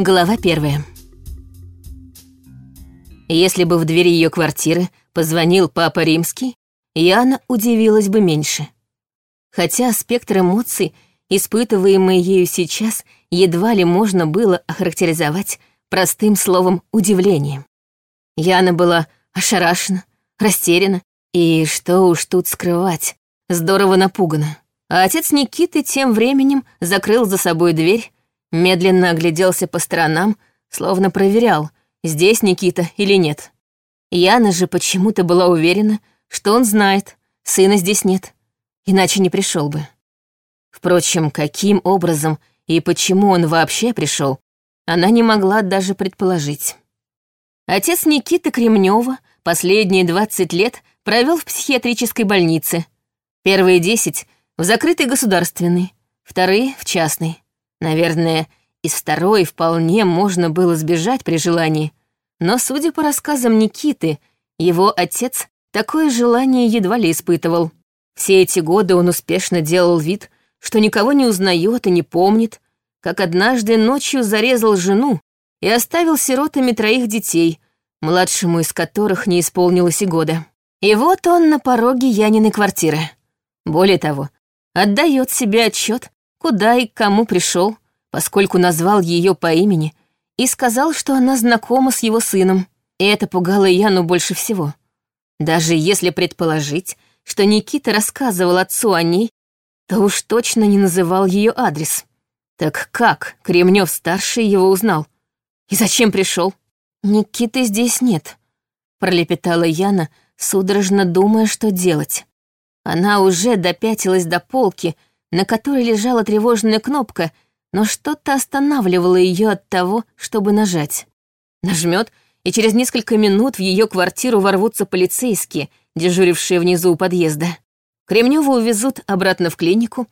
Глава первая. Если бы в двери ее квартиры позвонил папа римский, Яна удивилась бы меньше. Хотя спектр эмоций, испытываемый ею сейчас, едва ли можно было охарактеризовать простым словом «удивление». Яна была ошарашена, растеряна и, что уж тут скрывать, здорово напугана. А отец Никиты тем временем закрыл за собой дверь, медленно огляделся по сторонам, словно проверял, здесь Никита или нет. Яна же почему-то была уверена, что он знает, сына здесь нет, иначе не пришел бы. Впрочем, каким образом и почему он вообще пришел, она не могла даже предположить. Отец Никиты Кремнева последние 20 лет провел в психиатрической больнице. Первые 10 — в закрытой государственной, вторые — в частной. Наверное, из второй вполне можно было сбежать при желании, но, судя по рассказам Никиты, его отец такое желание едва ли испытывал. Все эти годы он успешно делал вид, что никого не узнает и не помнит, как однажды ночью зарезал жену и оставил сиротами троих детей, младшему из которых не исполнилось и года. И вот он на пороге Яниной квартиры. Более того, отдает себе отчет, куда и к кому пришел, поскольку назвал ее по имени и сказал, что она знакома с его сыном. И это пугало Яну больше всего. Даже если предположить, что Никита рассказывал отцу о ней, то уж точно не называл ее адрес. Так как Кремнев-старший его узнал? И зачем пришел? Никиты здесь нет, пролепетала Яна, судорожно думая, что делать. Она уже допятилась до полки, на которой лежала тревожная кнопка, но что-то останавливало ее от того, чтобы нажать. Нажмет, и через несколько минут в ее квартиру ворвутся полицейские, дежурившие внизу у подъезда. Кремневу увезут обратно в клинику,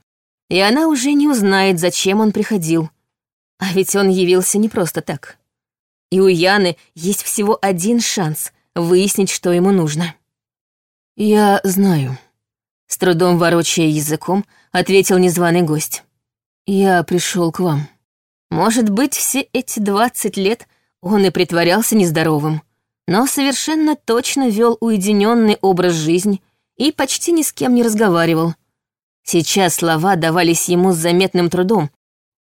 и она уже не узнает, зачем он приходил. А ведь он явился не просто так. И у Яны есть всего один шанс выяснить, что ему нужно. «Я знаю», — с трудом ворочая языком, ответил незваный гость. «Я пришел к вам». Может быть, все эти двадцать лет он и притворялся нездоровым, но совершенно точно вел уединенный образ жизни и почти ни с кем не разговаривал — Сейчас слова давались ему с заметным трудом,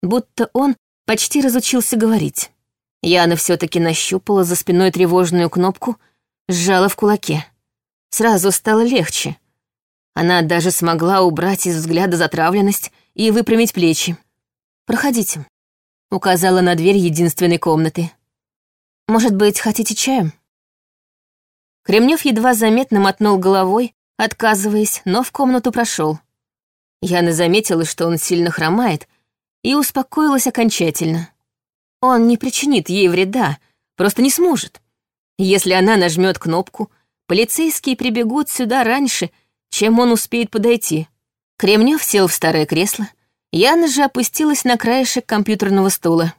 будто он почти разучился говорить. Яна все таки нащупала за спиной тревожную кнопку, сжала в кулаке. Сразу стало легче. Она даже смогла убрать из взгляда затравленность и выпрямить плечи. «Проходите», — указала на дверь единственной комнаты. «Может быть, хотите чаю?» Кремнев едва заметно мотнул головой, отказываясь, но в комнату прошел. Яна заметила, что он сильно хромает, и успокоилась окончательно. Он не причинит ей вреда, просто не сможет. Если она нажмет кнопку, полицейские прибегут сюда раньше, чем он успеет подойти. Кремнев сел в старое кресло, Яна же опустилась на краешек компьютерного стула.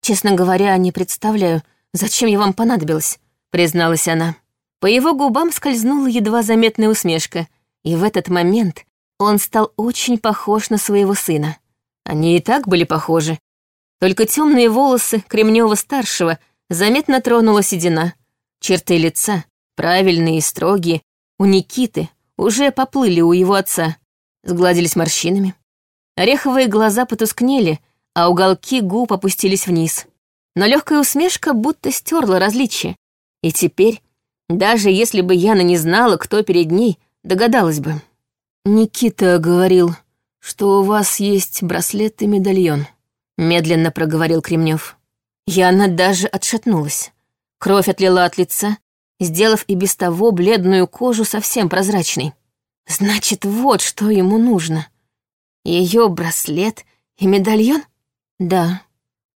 «Честно говоря, не представляю, зачем я вам понадобилась», — призналась она. По его губам скользнула едва заметная усмешка, и в этот момент он стал очень похож на своего сына. Они и так были похожи. Только темные волосы Кремнева-старшего заметно тронула седина. Черты лица, правильные и строгие, у Никиты уже поплыли у его отца, сгладились морщинами. Ореховые глаза потускнели, а уголки губ опустились вниз. Но легкая усмешка будто стерла различия. И теперь, даже если бы Яна не знала, кто перед ней, догадалась бы. «Никита говорил, что у вас есть браслет и медальон», — медленно проговорил Кремнев. Яна даже отшатнулась. Кровь отлила от лица, сделав и без того бледную кожу совсем прозрачной. Значит, вот что ему нужно. Ее браслет и медальон? Да.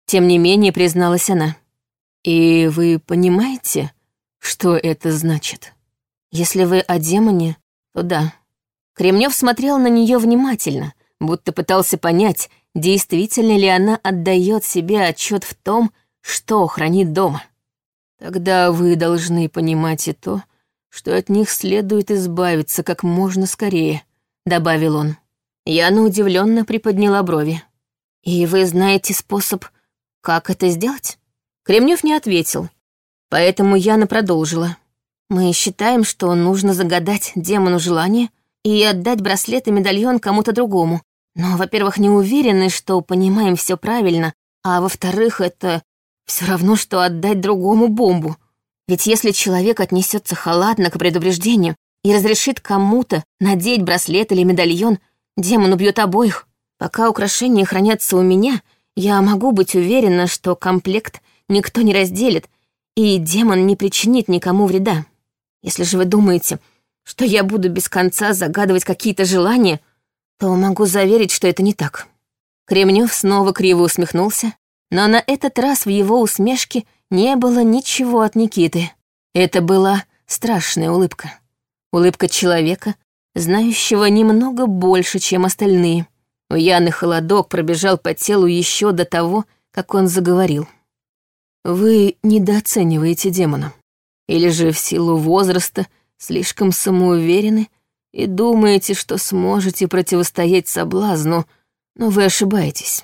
Тем не менее, призналась она. И вы понимаете, что это значит? Если вы о демоне, то да. Кремнев смотрел на нее внимательно, будто пытался понять, действительно ли она отдает себе отчет в том, что хранит дома. Тогда вы должны понимать и то, что от них следует избавиться как можно скорее, добавил он. Яна удивленно приподняла брови. И вы знаете способ Как это сделать? Кремнев не ответил, поэтому Яна продолжила. Мы считаем, что нужно загадать демону желание и отдать браслет и медальон кому-то другому. Но, во-первых, не уверены, что понимаем все правильно, а во-вторых, это все равно, что отдать другому бомбу. Ведь если человек отнесется халатно к предупреждению и разрешит кому-то надеть браслет или медальон, демон убьет обоих. Пока украшения хранятся у меня, я могу быть уверена, что комплект никто не разделит, и демон не причинит никому вреда. Если же вы думаете, что я буду без конца загадывать какие-то желания, то могу заверить, что это не так. Кремнев снова криво усмехнулся, но на этот раз в его усмешке не было ничего от Никиты. Это была страшная улыбка. Улыбка человека, знающего немного больше, чем остальные. У Яны холодок пробежал по телу еще до того, как он заговорил. «Вы недооцениваете демона. Или же в силу возраста слишком самоуверены и думаете, что сможете противостоять соблазну, но вы ошибаетесь.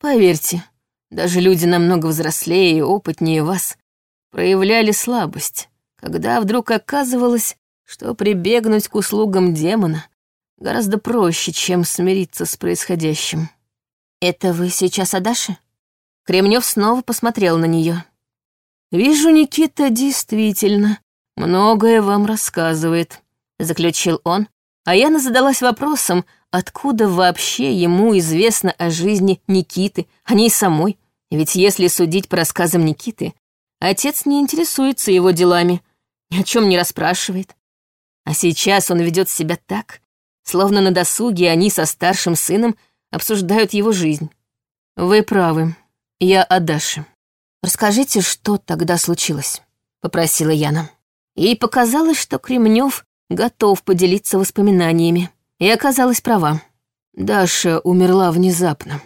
Поверьте, даже люди намного взрослее и опытнее вас проявляли слабость, когда вдруг оказывалось, что прибегнуть к услугам демона гораздо проще, чем смириться с происходящим. «Это вы сейчас о Даше?» Кремнев снова посмотрел на нее. «Вижу, Никита действительно многое вам рассказывает», — заключил он, а Яна задалась вопросом, откуда вообще ему известно о жизни Никиты, о ней самой. Ведь если судить по рассказам Никиты, отец не интересуется его делами, ни о чем не расспрашивает. А сейчас он ведет себя так, словно на досуге они со старшим сыном обсуждают его жизнь. Вы правы, я о Даше. Расскажите, что тогда случилось, попросила Яна. Ей показалось, что Кремнев готов поделиться воспоминаниями. И оказалась права. Даша умерла внезапно.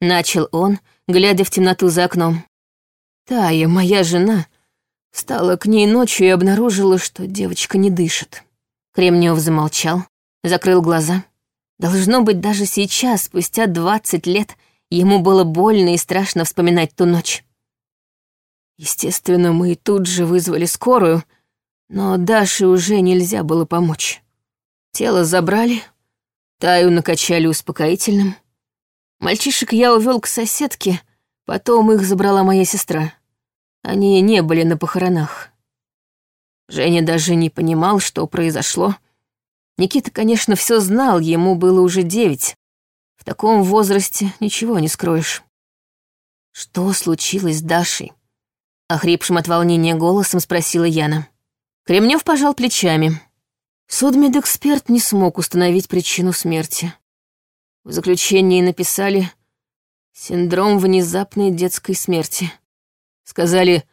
Начал он, глядя в темноту за окном. Тая, моя жена, встала к ней ночью и обнаружила, что девочка не дышит. Кремнев замолчал, закрыл глаза. Должно быть, даже сейчас, спустя двадцать лет, ему было больно и страшно вспоминать ту ночь. Естественно, мы тут же вызвали скорую, но Даше уже нельзя было помочь. Тело забрали, Таю накачали успокоительным. Мальчишек я увел к соседке, потом их забрала моя сестра. Они не были на похоронах. Женя даже не понимал, что произошло. Никита, конечно, все знал, ему было уже девять. В таком возрасте ничего не скроешь. Что случилось с Дашей? Охрипшим от волнения голосом спросила Яна. Кремнев пожал плечами. Судмедэксперт не смог установить причину смерти. В заключении написали «синдром внезапной детской смерти». Сказали,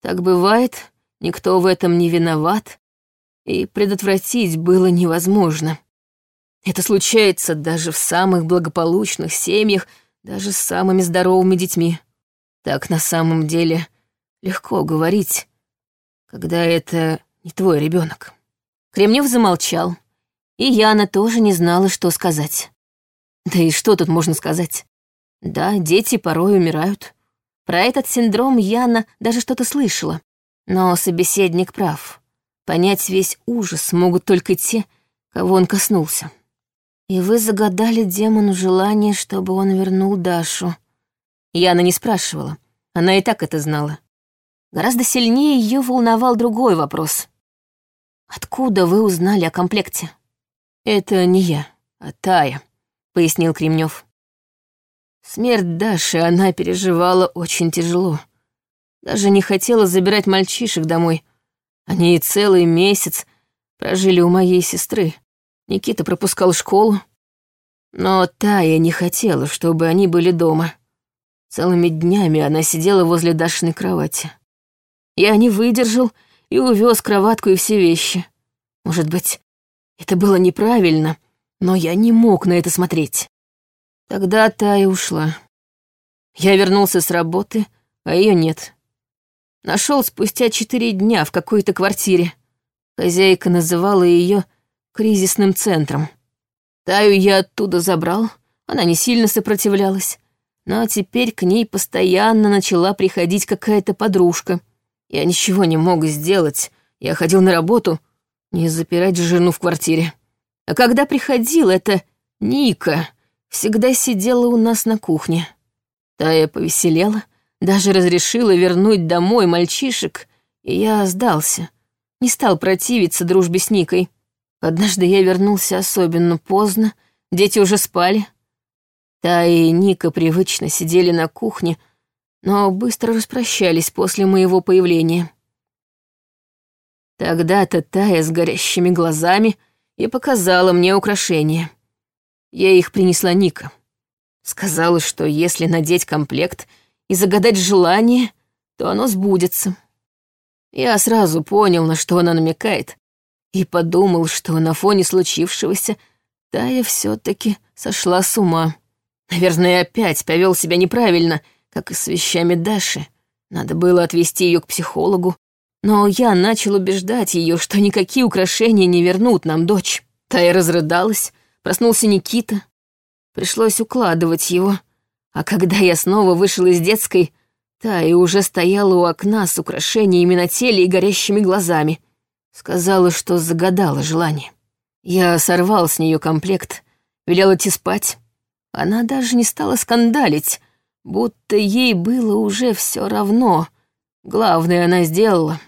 так бывает, никто в этом не виноват, и предотвратить было невозможно. Это случается даже в самых благополучных семьях, даже с самыми здоровыми детьми. Так на самом деле легко говорить, когда это не твой ребенок. Кремнев замолчал, и Яна тоже не знала, что сказать. Да и что тут можно сказать? Да, дети порой умирают. Про этот синдром Яна даже что-то слышала. Но собеседник прав. Понять весь ужас могут только те, кого он коснулся. И вы загадали демону желание, чтобы он вернул Дашу. Яна не спрашивала. Она и так это знала. Гораздо сильнее ее волновал другой вопрос. «Откуда вы узнали о комплекте?» «Это не я, а Тая», — пояснил Кремнев. Смерть Даши она переживала очень тяжело. Даже не хотела забирать мальчишек домой. Они и целый месяц прожили у моей сестры. Никита пропускал школу. Но Тая не хотела, чтобы они были дома. Целыми днями она сидела возле Дашиной кровати. Я не выдержал и увез кроватку и все вещи. Может быть, это было неправильно, но я не мог на это смотреть. Тогда та и ушла. Я вернулся с работы, а ее нет. Нашел спустя четыре дня в какой-то квартире. Хозяйка называла ее кризисным центром. Таю я оттуда забрал, она не сильно сопротивлялась. но теперь к ней постоянно начала приходить какая-то подружка. Я ничего не мог сделать, я ходил на работу, не запирать жену в квартире. А когда приходил, это Ника всегда сидела у нас на кухне. Тая повеселела, даже разрешила вернуть домой мальчишек, и я сдался. Не стал противиться дружбе с Никой. Однажды я вернулся особенно поздно, дети уже спали. Тая и Ника привычно сидели на кухне, но быстро распрощались после моего появления. Тогда-то Тая с горящими глазами и показала мне украшения. Я их принесла Ника. Сказала, что если надеть комплект и загадать желание, то оно сбудется. Я сразу понял, на что она намекает, и подумал, что на фоне случившегося Тая все таки сошла с ума. Наверное, опять повел себя неправильно, как и с вещами Даши. Надо было отвезти ее к психологу, но я начал убеждать ее, что никакие украшения не вернут нам дочь. Тая разрыдалась, проснулся Никита. Пришлось укладывать его. А когда я снова вышел из детской, Тая уже стояла у окна с украшениями на теле и горящими глазами. Сказала, что загадала желание. Я сорвал с нее комплект, велел идти спать. Она даже не стала скандалить, будто ей было уже все равно. Главное она сделала.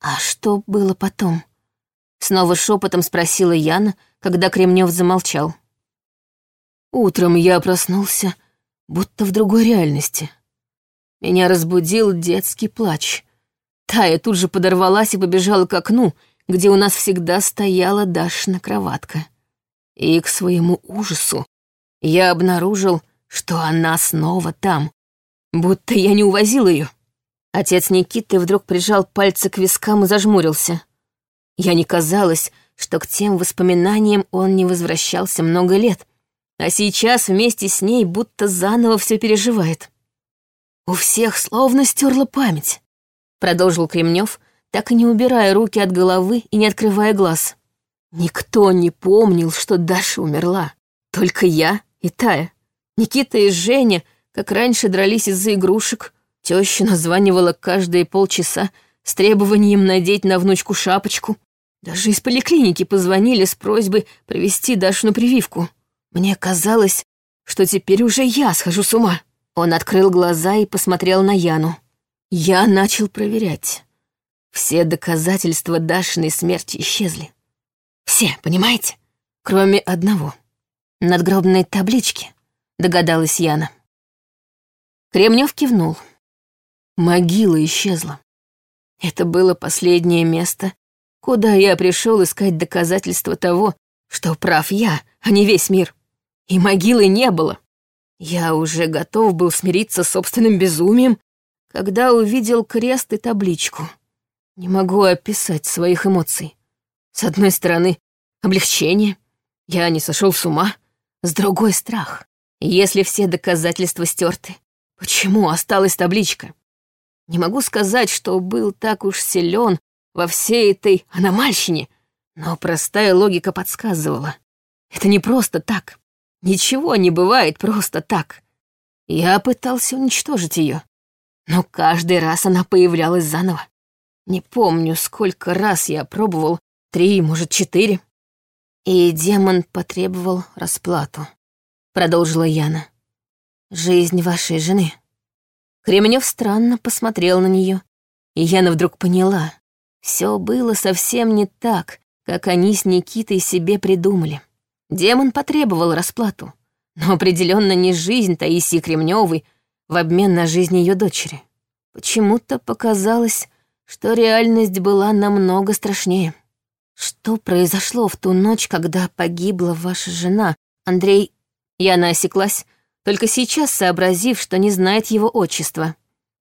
А что было потом? Снова шепотом спросила Яна, когда Кремнев замолчал. Утром я проснулся, будто в другой реальности. Меня разбудил детский плач. Тая тут же подорвалась и побежала к окну, где у нас всегда стояла Дашина кроватка. И к своему ужасу я обнаружил, что она снова там, будто я не увозил ее. Отец Никиты вдруг прижал пальцы к вискам и зажмурился. Я не казалось, что к тем воспоминаниям он не возвращался много лет, а сейчас вместе с ней будто заново все переживает. У всех словно стерла память, продолжил Кремнев, так и не убирая руки от головы и не открывая глаз. Никто не помнил, что Даша умерла. Только я и Тая. Никита и Женя, как раньше, дрались из-за игрушек. Теща названивала каждые полчаса с требованием надеть на внучку шапочку. Даже из поликлиники позвонили с просьбой провести Дашину прививку. Мне казалось, что теперь уже я схожу с ума. Он открыл глаза и посмотрел на Яну. Я начал проверять. Все доказательства Дашиной смерти исчезли. Все, понимаете? Кроме одного. Надгробной таблички, догадалась Яна. Кремнев кивнул. Могила исчезла. Это было последнее место, Куда я пришел искать доказательства того, что прав я, а не весь мир? И могилы не было. Я уже готов был смириться с собственным безумием, когда увидел крест и табличку. Не могу описать своих эмоций. С одной стороны, облегчение. Я не сошел с ума. С другой — страх. Если все доказательства стерты, почему осталась табличка? Не могу сказать, что был так уж силен во всей этой аномальщине, но простая логика подсказывала. Это не просто так. Ничего не бывает просто так. Я пытался уничтожить ее, но каждый раз она появлялась заново. Не помню, сколько раз я пробовал, три, может, четыре. И демон потребовал расплату, продолжила Яна. Жизнь вашей жены. Кремнев странно посмотрел на нее, и Яна вдруг поняла. Все было совсем не так, как они с Никитой себе придумали. Демон потребовал расплату, но определенно не жизнь Таисии Кремневой в обмен на жизнь ее дочери. Почему-то показалось, что реальность была намного страшнее. Что произошло в ту ночь, когда погибла ваша жена, Андрей? Яна осеклась, только сейчас сообразив, что не знает его отчества.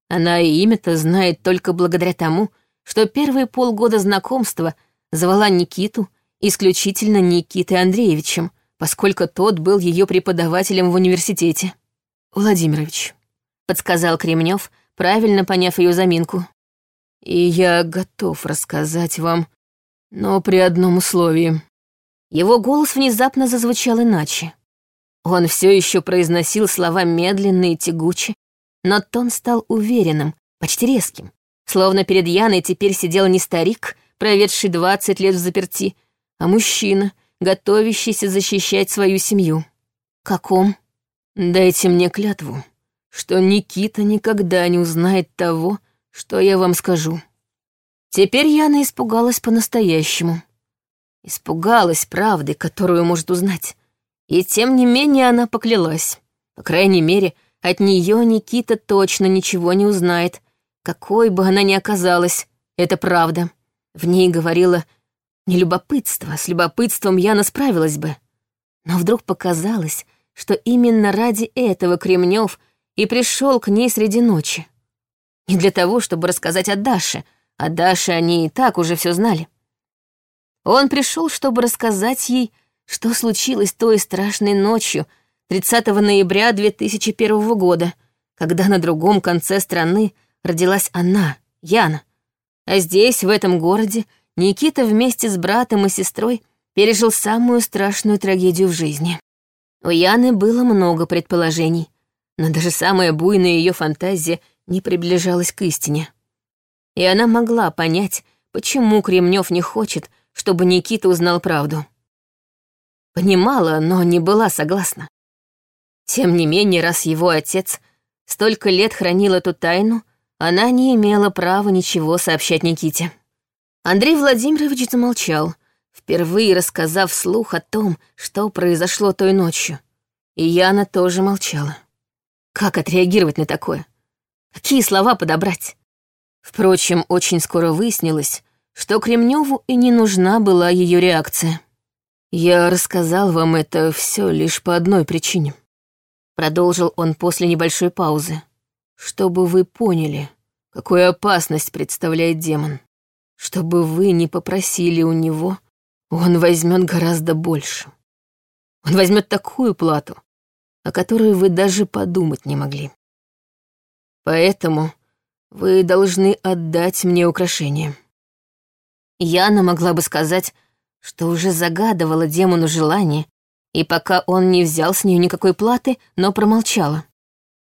Она и имя-то знает только благодаря тому, что первые полгода знакомства звала Никиту исключительно Никитой Андреевичем, поскольку тот был ее преподавателем в университете. «Владимирович», — подсказал Кремнев, правильно поняв ее заминку. «И я готов рассказать вам, но при одном условии». Его голос внезапно зазвучал иначе. Он все еще произносил слова медленно и тягуче, но тон стал уверенным, почти резким. Словно перед Яной теперь сидел не старик, проведший двадцать лет в заперти, а мужчина, готовящийся защищать свою семью. «Каком?» «Дайте мне клятву, что Никита никогда не узнает того, что я вам скажу». Теперь Яна испугалась по-настоящему. Испугалась правды, которую может узнать. И тем не менее она поклялась. По крайней мере, от нее Никита точно ничего не узнает. Какой бы она ни оказалась, это правда. В ней говорила не любопытство, с любопытством Яна справилась бы. Но вдруг показалось, что именно ради этого Кремнев и пришел к ней среди ночи. Не для того, чтобы рассказать о Даше, о Даше они и так уже все знали. Он пришел, чтобы рассказать ей, что случилось той страшной ночью, 30 ноября 2001 года, когда на другом конце страны родилась она, Яна. А здесь, в этом городе, Никита вместе с братом и сестрой пережил самую страшную трагедию в жизни. У Яны было много предположений, но даже самая буйная ее фантазия не приближалась к истине. И она могла понять, почему Кремнев не хочет, чтобы Никита узнал правду. Понимала, но не была согласна. Тем не менее, раз его отец столько лет хранил эту тайну, она не имела права ничего сообщать Никите. Андрей Владимирович замолчал, впервые рассказав вслух о том, что произошло той ночью. И Яна тоже молчала. Как отреагировать на такое? Какие слова подобрать? Впрочем, очень скоро выяснилось, что Кремневу и не нужна была ее реакция. «Я рассказал вам это все лишь по одной причине», — продолжил он после небольшой паузы. «Чтобы вы поняли, какую опасность представляет демон. Чтобы вы не попросили у него, он возьмет гораздо больше. Он возьмет такую плату, о которой вы даже подумать не могли. Поэтому вы должны отдать мне украшение». Яна могла бы сказать, что уже загадывала демону желание, и пока он не взял с нее никакой платы, но промолчала.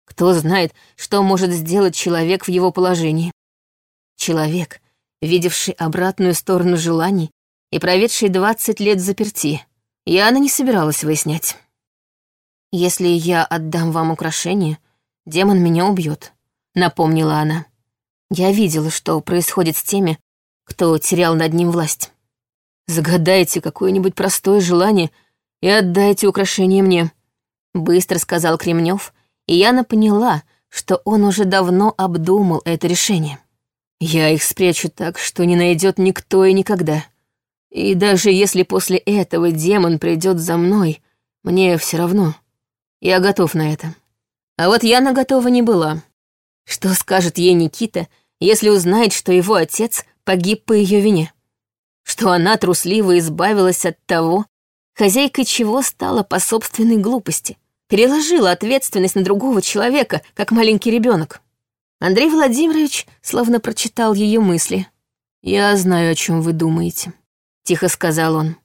Кто знает, что может сделать человек в его положении. Человек, видевший обратную сторону желаний и проведший 20 лет заперти. Яна не собиралась выяснять. «Если я отдам вам украшение, демон меня убьет», — напомнила она. «Я видела, что происходит с теми, кто терял над ним власть. Загадайте какое-нибудь простое желание и отдайте украшение мне», — быстро сказал Кремнев, и Яна поняла, что он уже давно обдумал это решение. «Я их спрячу так, что не найдет никто и никогда. И даже если после этого демон придет за мной, мне все равно. Я готов на это». А вот Яна готова не была. Что скажет ей Никита, если узнает, что его отец погиб по ее вине. Что она трусливо избавилась от того, хозяйкой чего стала по собственной глупости, переложила ответственность на другого человека, как маленький ребенок. Андрей Владимирович словно прочитал ее мысли. «Я знаю, о чем вы думаете», — тихо сказал он.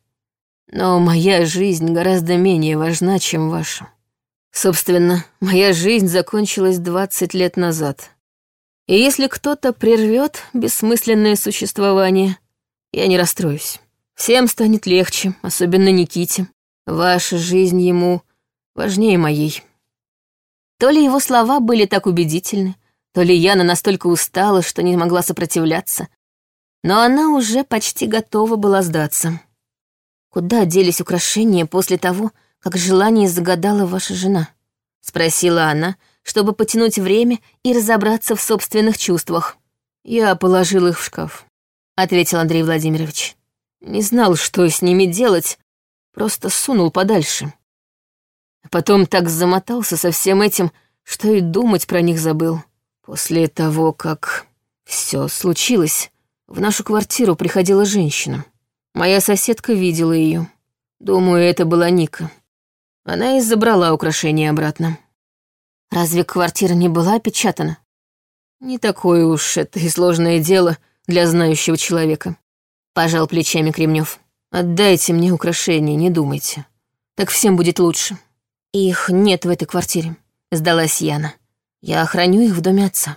«Но моя жизнь гораздо менее важна, чем ваша. Собственно, моя жизнь закончилась 20 лет назад. И если кто-то прервет бессмысленное существование, я не расстроюсь. Всем станет легче, особенно Никите. Ваша жизнь ему важнее моей. То ли его слова были так убедительны, то ли Яна настолько устала, что не могла сопротивляться, но она уже почти готова была сдаться. «Куда делись украшения после того, как желание загадала ваша жена?» — спросила она, чтобы потянуть время и разобраться в собственных чувствах. «Я положил их в шкаф», — ответил Андрей Владимирович. «Не знал, что с ними делать, просто сунул подальше. Потом так замотался со всем этим, что и думать про них забыл. После того, как все случилось, в нашу квартиру приходила женщина. Моя соседка видела ее. Думаю, это была Ника. Она и забрала украшение обратно. Разве квартира не была опечатана? Не такое уж это и сложное дело для знающего человека. Пожал плечами Кремнев. Отдайте мне украшение, не думайте. Так всем будет лучше. «Их нет в этой квартире», — сдалась Яна. «Я охраню их в доме отца.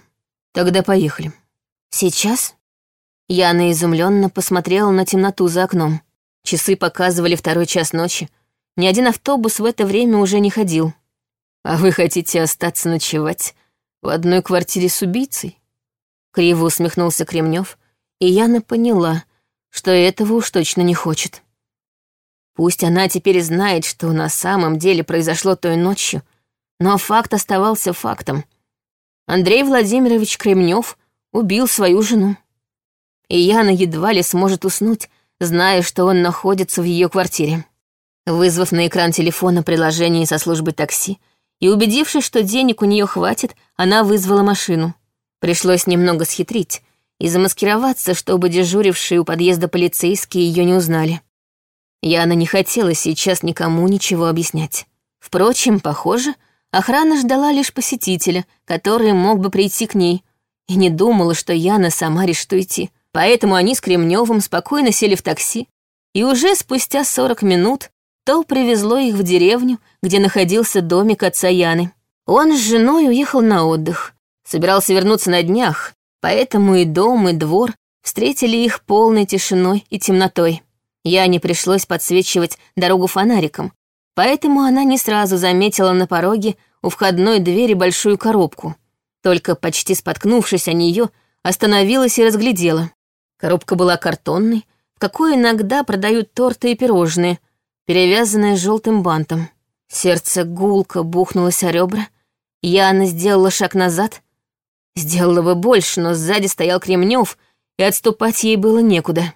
Тогда поехали». «Сейчас?» Яна изумленно посмотрела на темноту за окном. Часы показывали второй час ночи. Ни один автобус в это время уже не ходил. «А вы хотите остаться ночевать в одной квартире с убийцей?» Криво усмехнулся Кремнев, и Яна поняла, что этого уж точно не хочет. Пусть она теперь знает, что на самом деле произошло той ночью, но факт оставался фактом. Андрей Владимирович Кремнев убил свою жену. И Яна едва ли сможет уснуть, зная, что он находится в ее квартире. Вызвав на экран телефона приложение со службы такси и убедившись, что денег у нее хватит, она вызвала машину. Пришлось немного схитрить и замаскироваться, чтобы дежурившие у подъезда полицейские ее не узнали. Яна не хотела сейчас никому ничего объяснять. Впрочем, похоже, охрана ждала лишь посетителя, который мог бы прийти к ней, и не думала, что Яна сама решит уйти. Поэтому они с Кремневым спокойно сели в такси, и уже спустя 40 минут то привезло их в деревню, где находился домик отца Яны. Он с женой уехал на отдых, собирался вернуться на днях, поэтому и дом, и двор встретили их полной тишиной и темнотой. Яне пришлось подсвечивать дорогу фонариком, поэтому она не сразу заметила на пороге у входной двери большую коробку. Только почти споткнувшись о нее, остановилась и разглядела. Коробка была картонной, в какой иногда продают торты и пирожные, перевязанные желтым бантом. Сердце гулко бухнулось о ребра. Яна сделала шаг назад. Сделала бы больше, но сзади стоял Кремнев, и отступать ей было некуда.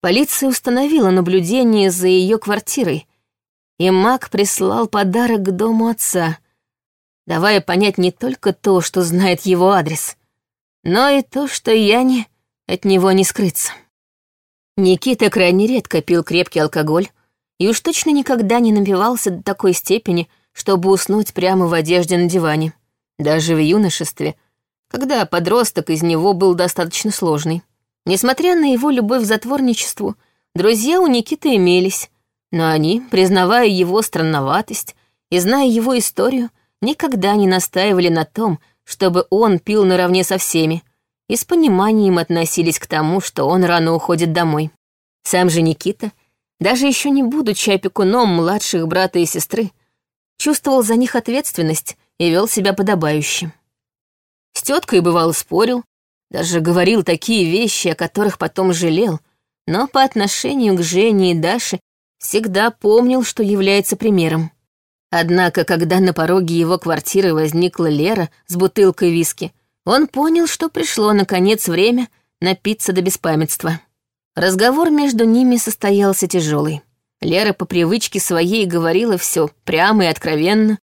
Полиция установила наблюдение за ее квартирой, и маг прислал подарок к дому отца, давая понять не только то, что знает его адрес, но и то, что Яне от него не скрыться. Никита крайне редко пил крепкий алкоголь и уж точно никогда не напивался до такой степени, чтобы уснуть прямо в одежде на диване. Даже в юношестве, когда подросток из него был достаточно сложный. Несмотря на его любовь к затворничеству, друзья у Никиты имелись, но они, признавая его странноватость и зная его историю, никогда не настаивали на том, чтобы он пил наравне со всеми, и с пониманием относились к тому, что он рано уходит домой. Сам же Никита, даже еще не будучи опекуном младших брата и сестры, чувствовал за них ответственность и вел себя подобающе. С теткой бывало спорил, даже говорил такие вещи, о которых потом жалел, но по отношению к Жене и Даше всегда помнил, что является примером. Однако, когда на пороге его квартиры возникла Лера с бутылкой виски, он понял, что пришло, наконец, время напиться до беспамятства. Разговор между ними состоялся тяжелый. Лера по привычке своей говорила все прямо и откровенно,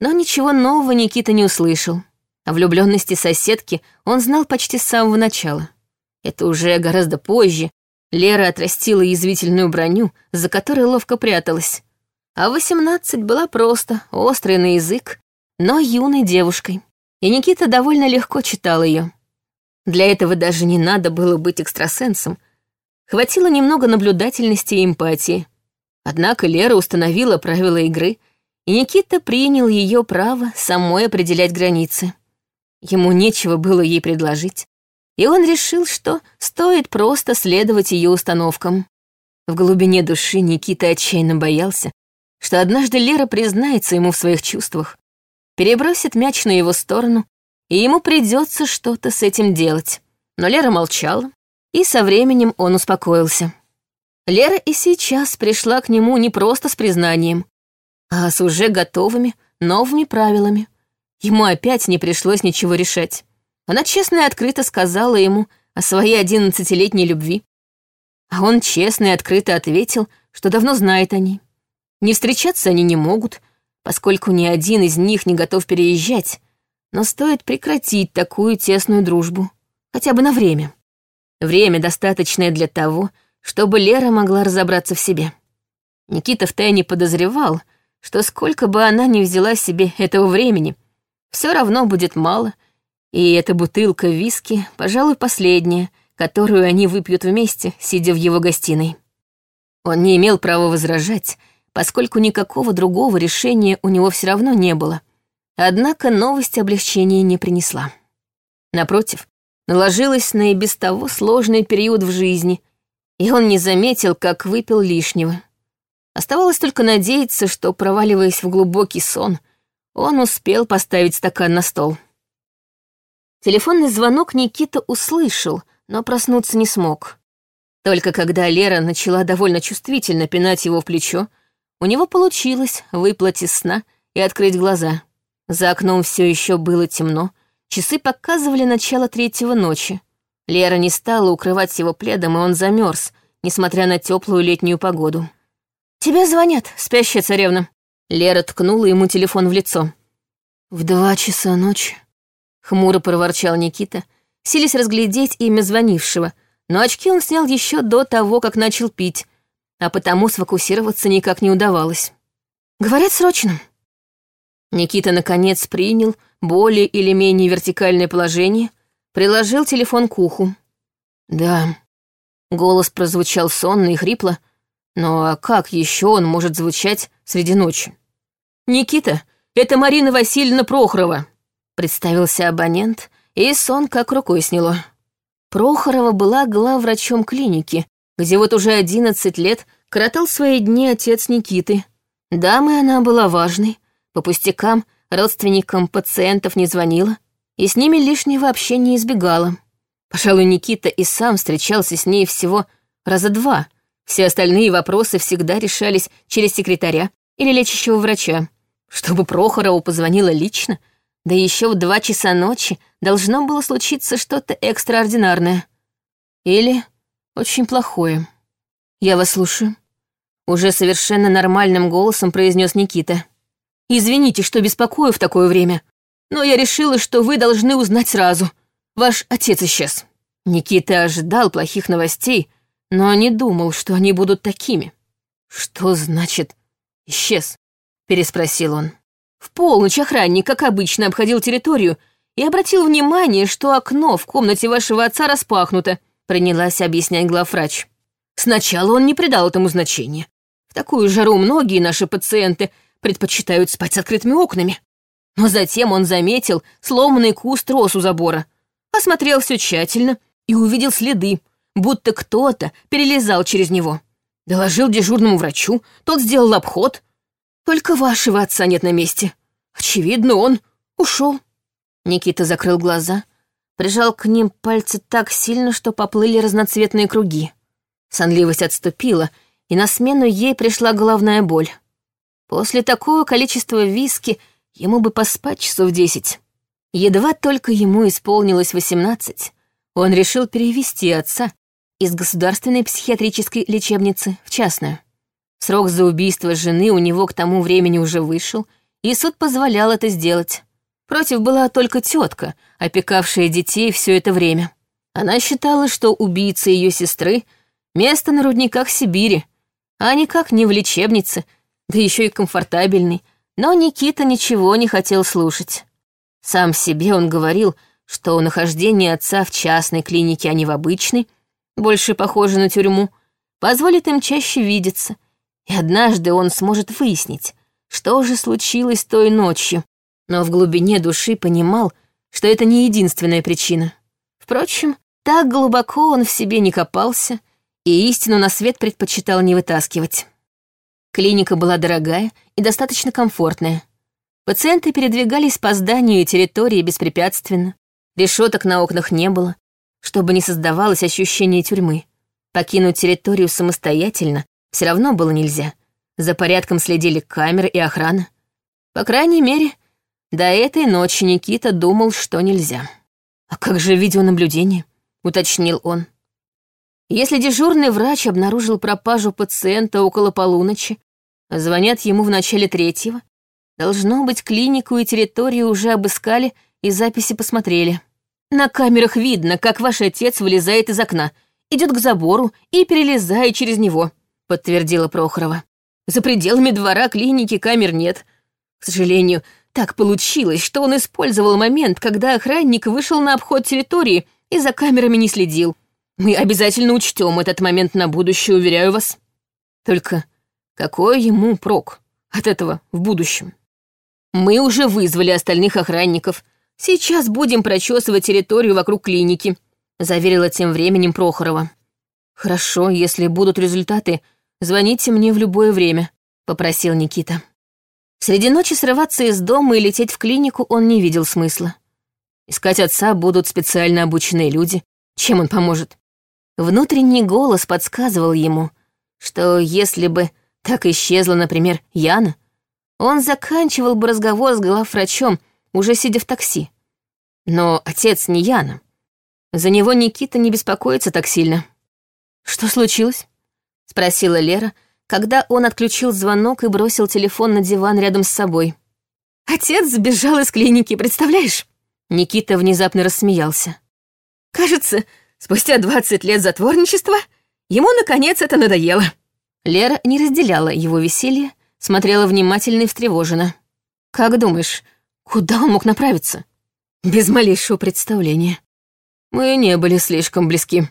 но ничего нового Никита не услышал. О влюбленности соседки он знал почти с самого начала. Это уже гораздо позже Лера отрастила язвительную броню, за которой ловко пряталась. А восемнадцать была просто, острой на язык, но юной девушкой и Никита довольно легко читал ее. Для этого даже не надо было быть экстрасенсом. Хватило немного наблюдательности и эмпатии. Однако Лера установила правила игры, и Никита принял ее право самой определять границы. Ему нечего было ей предложить, и он решил, что стоит просто следовать ее установкам. В глубине души Никита отчаянно боялся, что однажды Лера признается ему в своих чувствах, перебросит мяч на его сторону, и ему придется что-то с этим делать. Но Лера молчала, и со временем он успокоился. Лера и сейчас пришла к нему не просто с признанием, а с уже готовыми новыми правилами. Ему опять не пришлось ничего решать. Она честно и открыто сказала ему о своей одиннадцатилетней любви. А он честно и открыто ответил, что давно знает о ней. Не встречаться они не могут, поскольку ни один из них не готов переезжать, но стоит прекратить такую тесную дружбу, хотя бы на время. Время, достаточное для того, чтобы Лера могла разобраться в себе. Никита втайне подозревал, что сколько бы она ни взяла себе этого времени, все равно будет мало, и эта бутылка виски, пожалуй, последняя, которую они выпьют вместе, сидя в его гостиной. Он не имел права возражать, поскольку никакого другого решения у него все равно не было. Однако новость облегчения не принесла. Напротив, наложилась на и без того сложный период в жизни, и он не заметил, как выпил лишнего. Оставалось только надеяться, что, проваливаясь в глубокий сон, он успел поставить стакан на стол. Телефонный звонок Никита услышал, но проснуться не смог. Только когда Лера начала довольно чувствительно пинать его в плечо, у него получилось выплыть из сна и открыть глаза. За окном все еще было темно, часы показывали начало третьего ночи. Лера не стала укрывать его пледом, и он замерз, несмотря на теплую летнюю погоду. «Тебе звонят, спящая царевна». Лера ткнула ему телефон в лицо. «В два часа ночи», — хмуро проворчал Никита, силясь разглядеть имя звонившего, но очки он снял еще до того, как начал пить, а потому сфокусироваться никак не удавалось. «Говорят, срочно». Никита, наконец, принял более или менее вертикальное положение, приложил телефон к уху. «Да». Голос прозвучал сонно и хрипло, но а как еще он может звучать среди ночи? «Никита, это Марина Васильевна Прохорова», — представился абонент, и сон как рукой сняло. Прохорова была главврачом клиники, где вот уже одиннадцать лет коротал свои дни отец Никиты. Дамой она была важной, по пустякам родственникам пациентов не звонила и с ними лишнего общения избегала. Пожалуй, Никита и сам встречался с ней всего раза два. Все остальные вопросы всегда решались через секретаря или лечащего врача. Чтобы Прохорову позвонила лично, да еще в два часа ночи должно было случиться что-то экстраординарное. Или очень плохое. «Я вас слушаю», — уже совершенно нормальным голосом произнес Никита. «Извините, что беспокою в такое время, но я решила, что вы должны узнать сразу. Ваш отец исчез». Никита ожидал плохих новостей, но не думал, что они будут такими. «Что значит «исчез»?» — переспросил он. В полночь охранник, как обычно, обходил территорию и обратил внимание, что окно в комнате вашего отца распахнуто, принялась объяснять главврач. Сначала он не придал этому значения. В такую жару многие наши пациенты предпочитают спать с открытыми окнами. Но затем он заметил сломанный куст роз у забора, осмотрел все тщательно и увидел следы, будто кто-то перелезал через него. Доложил дежурному врачу, тот сделал обход. Только вашего отца нет на месте. Очевидно, он ушел. Никита закрыл глаза, прижал к ним пальцы так сильно, что поплыли разноцветные круги. Сонливость отступила, и на смену ей пришла головная боль. После такого количества виски ему бы поспать часов десять. Едва только ему исполнилось восемнадцать, он решил перевести отца из государственной психиатрической лечебницы в частную. Срок за убийство жены у него к тому времени уже вышел, и суд позволял это сделать. Против была только тетка, опекавшая детей все это время. Она считала, что убийца ее сестры Место на рудниках Сибири, а никак не в лечебнице, да еще и комфортабельный. Но Никита ничего не хотел слушать. Сам себе он говорил, что нахождение отца в частной клинике, а не в обычной, больше похоже на тюрьму, позволит им чаще видеться, и однажды он сможет выяснить, что же случилось той ночью, но в глубине души понимал, что это не единственная причина. Впрочем, так глубоко он в себе не копался и истину на свет предпочитал не вытаскивать. Клиника была дорогая и достаточно комфортная. Пациенты передвигались по зданию и территории беспрепятственно. Решеток на окнах не было, чтобы не создавалось ощущение тюрьмы. Покинуть территорию самостоятельно все равно было нельзя. За порядком следили камеры и охрана. По крайней мере, до этой ночи Никита думал, что нельзя. «А как же видеонаблюдение?» — уточнил он. Если дежурный врач обнаружил пропажу пациента около полуночи, звонят ему в начале третьего, должно быть, клинику и территорию уже обыскали и записи посмотрели. На камерах видно, как ваш отец вылезает из окна, идет к забору и перелезает через него, подтвердила Прохорова. За пределами двора клиники камер нет. К сожалению, так получилось, что он использовал момент, когда охранник вышел на обход территории и за камерами не следил. Мы обязательно учтем этот момент на будущее, уверяю вас. Только Какой ему прок от этого в будущем? Мы уже вызвали остальных охранников. Сейчас будем прочесывать территорию вокруг клиники, заверила тем временем Прохорова. Хорошо, если будут результаты, звоните мне в любое время, попросил Никита. Среди ночи срываться из дома и лететь в клинику он не видел смысла. Искать отца будут специально обученные люди. Чем он поможет? Внутренний голос подсказывал ему, что если бы так исчезла, например, Яна, он заканчивал бы разговор с главврачом, уже сидя в такси. Но отец не Яна. За него Никита не беспокоится так сильно. «Что случилось?» — спросила Лера, когда он отключил звонок и бросил телефон на диван рядом с собой. «Отец сбежал из клиники, представляешь?» Никита внезапно рассмеялся. «Кажется, Спустя 20 лет затворничества ему, наконец, это надоело. Лера не разделяла его веселье, смотрела внимательно и встревоженно. «Как думаешь, куда он мог направиться?» «Без малейшего представления. Мы не были слишком близки».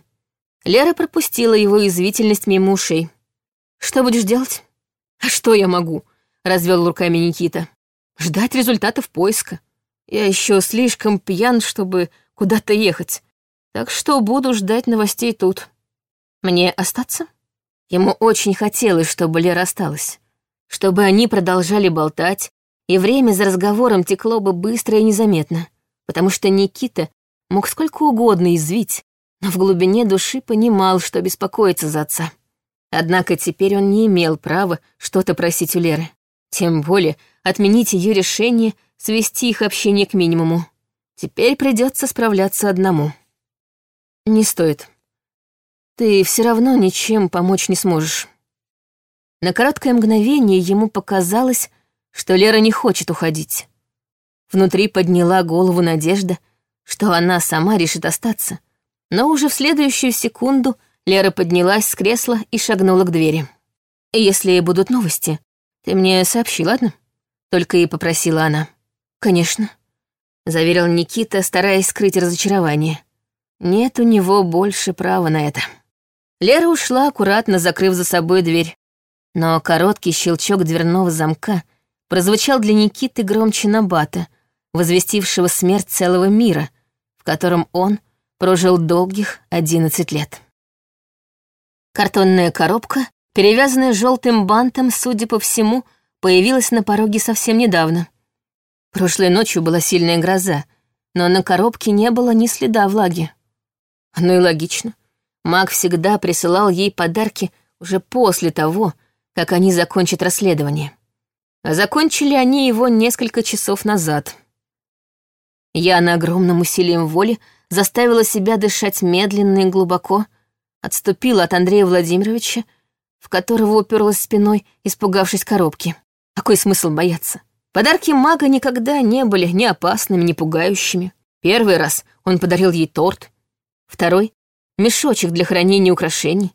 Лера пропустила его извительность мимо ушей. «Что будешь делать?» «А что я могу?» — развел руками Никита. «Ждать результатов поиска. Я еще слишком пьян, чтобы куда-то ехать. Так что буду ждать новостей тут. Мне остаться? Ему очень хотелось, чтобы Лера осталась. Чтобы они продолжали болтать, и время за разговором текло бы быстро и незаметно, потому что Никита мог сколько угодно извить, но в глубине души понимал, что беспокоится за отца. Однако теперь он не имел права что-то просить у Леры. Тем более отменить ее решение свести их общение к минимуму. Теперь придется справляться одному. «Не стоит. Ты все равно ничем помочь не сможешь». На короткое мгновение ему показалось, что Лера не хочет уходить. Внутри подняла голову надежда, что она сама решит остаться. Но уже в следующую секунду Лера поднялась с кресла и шагнула к двери. «Если будут новости, ты мне сообщи, ладно?» Только и попросила она. «Конечно», — заверил Никита, стараясь скрыть разочарование. Нет у него больше права на это. Лера ушла, аккуратно закрыв за собой дверь. Но короткий щелчок дверного замка прозвучал для Никиты громче Набата, возвестившего смерть целого мира, в котором он прожил долгих одиннадцать лет. Картонная коробка, перевязанная желтым бантом, судя по всему, появилась на пороге совсем недавно. Прошлой ночью была сильная гроза, но на коробке не было ни следа влаги. Ну и логично. Маг всегда присылал ей подарки уже после того, как они закончат расследование. Закончили они его несколько часов назад. Я на огромном усилием воли заставила себя дышать медленно и глубоко, отступила от Андрея Владимировича, в которого уперлась спиной, испугавшись коробки. Какой смысл бояться? Подарки мага никогда не были ни опасными, ни пугающими. Первый раз он подарил ей торт, Второй — мешочек для хранения украшений.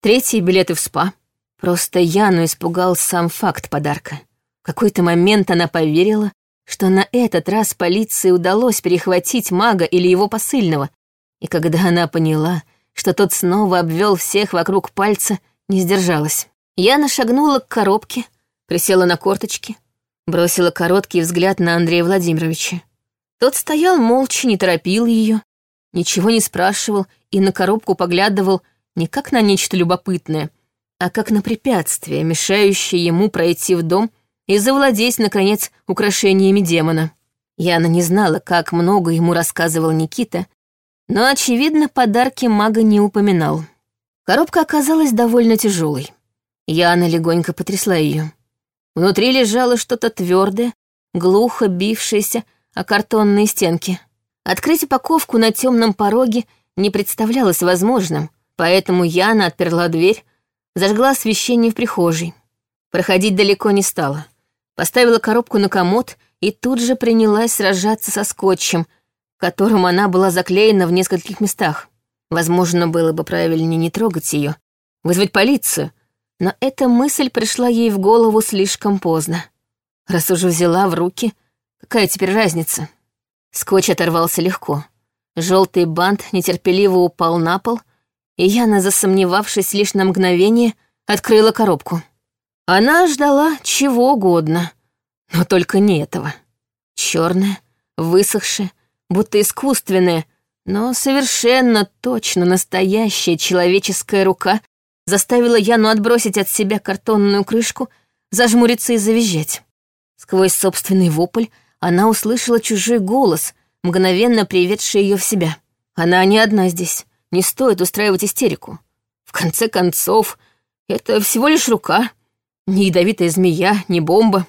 Третий — билеты в спа. Просто Яну испугал сам факт подарка. В какой-то момент она поверила, что на этот раз полиции удалось перехватить мага или его посыльного, и когда она поняла, что тот снова обвел всех вокруг пальца, не сдержалась. Яна шагнула к коробке, присела на корточки, бросила короткий взгляд на Андрея Владимировича. Тот стоял молча, не торопил ее, ничего не спрашивал и на коробку поглядывал не как на нечто любопытное, а как на препятствие, мешающее ему пройти в дом и завладеть, наконец, украшениями демона. Яна не знала, как много ему рассказывал Никита, но, очевидно, подарки мага не упоминал. Коробка оказалась довольно тяжелой. Яна легонько потрясла ее. Внутри лежало что-то твердое, глухо бившееся о картонные стенки. Открыть упаковку на темном пороге не представлялось возможным, поэтому Яна отперла дверь, зажгла освещение в прихожей. Проходить далеко не стала. Поставила коробку на комод и тут же принялась сражаться со скотчем, которым она была заклеена в нескольких местах. Возможно, было бы правильнее не трогать ее, вызвать полицию, но эта мысль пришла ей в голову слишком поздно. Раз уже взяла в руки, какая теперь разница? Скотч оторвался легко. Желтый бант нетерпеливо упал на пол, и Яна, засомневавшись лишь на мгновение, открыла коробку. Она ждала чего угодно, но только не этого. Черная, высохшая, будто искусственная, но совершенно точно настоящая человеческая рука заставила Яну отбросить от себя картонную крышку, зажмуриться и завизжать. Сквозь собственный вопль она услышала чужой голос, мгновенно приведший ее в себя. Она не одна здесь, не стоит устраивать истерику. В конце концов, это всего лишь рука, не ядовитая змея, не бомба.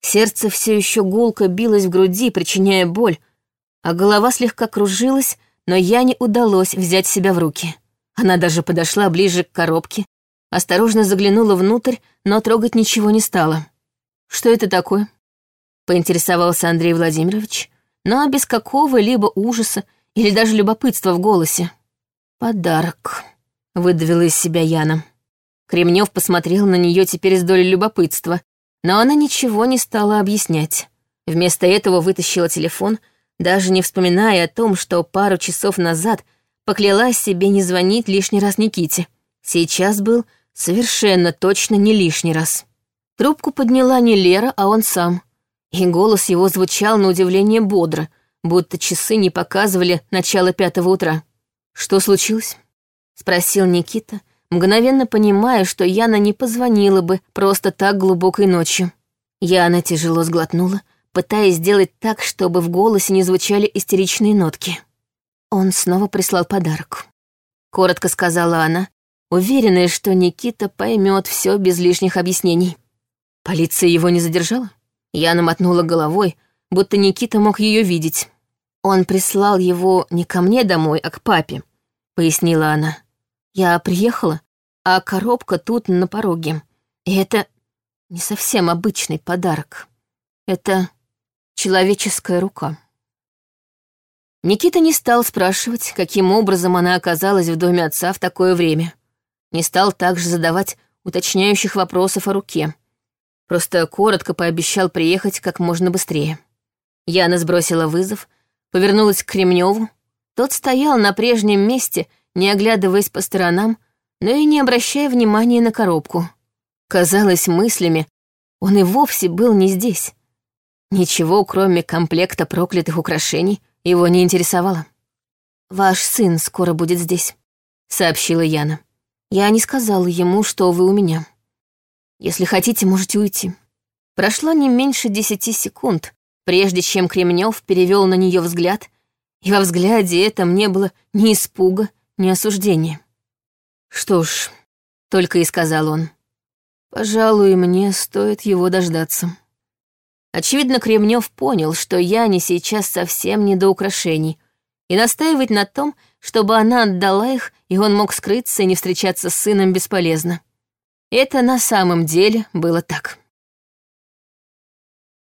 Сердце все еще гулко билось в груди, причиняя боль, а голова слегка кружилась, но Яне удалось взять себя в руки. Она даже подошла ближе к коробке, осторожно заглянула внутрь, но трогать ничего не стала. «Что это такое?» — поинтересовался Андрей Владимирович, но без какого-либо ужаса или даже любопытства в голосе. «Подарок», — выдавила из себя Яна. Кремнев посмотрел на нее теперь с долей любопытства, но она ничего не стала объяснять. Вместо этого вытащила телефон, даже не вспоминая о том, что пару часов назад поклялась себе не звонить лишний раз Никите. Сейчас был совершенно точно не лишний раз. Трубку подняла не Лера, а он сам. И голос его звучал на удивление бодро, будто часы не показывали начало пятого утра. «Что случилось?» — спросил Никита, — мгновенно понимая, что Яна не позвонила бы просто так глубокой ночью. Яна тяжело сглотнула, пытаясь сделать так, чтобы в голосе не звучали истеричные нотки. Он снова прислал подарок. Коротко сказала она, уверенная, что Никита поймет все без лишних объяснений. Полиция его не задержала? Яна мотнула головой, будто Никита мог ее видеть. Он прислал его не ко мне домой, а к папе, пояснила она. Я приехала, а коробка тут на пороге. И это не совсем обычный подарок. Это человеческая рука. Никита не стал спрашивать, каким образом она оказалась в доме отца в такое время. Не стал также задавать уточняющих вопросов о руке. Просто коротко пообещал приехать как можно быстрее. Яна сбросила вызов, повернулась к Кремневу. Тот стоял на прежнем месте не оглядываясь по сторонам, но и не обращая внимания на коробку. Казалось, мыслями он и вовсе был не здесь. Ничего, кроме комплекта проклятых украшений, его не интересовало. «Ваш сын скоро будет здесь», — сообщила Яна. «Я не сказала ему, что вы у меня. Если хотите, можете уйти». Прошло не меньше десяти секунд, прежде чем Кремнев перевел на нее взгляд, и во взгляде этом не было ни испуга, не осуждение. Что ж, только и сказал он. Пожалуй, мне стоит его дождаться. Очевидно, Кремнев понял, что Яне сейчас совсем не до украшений, и настаивать на том, чтобы она отдала их, и он мог скрыться и не встречаться с сыном бесполезно. Это на самом деле было так.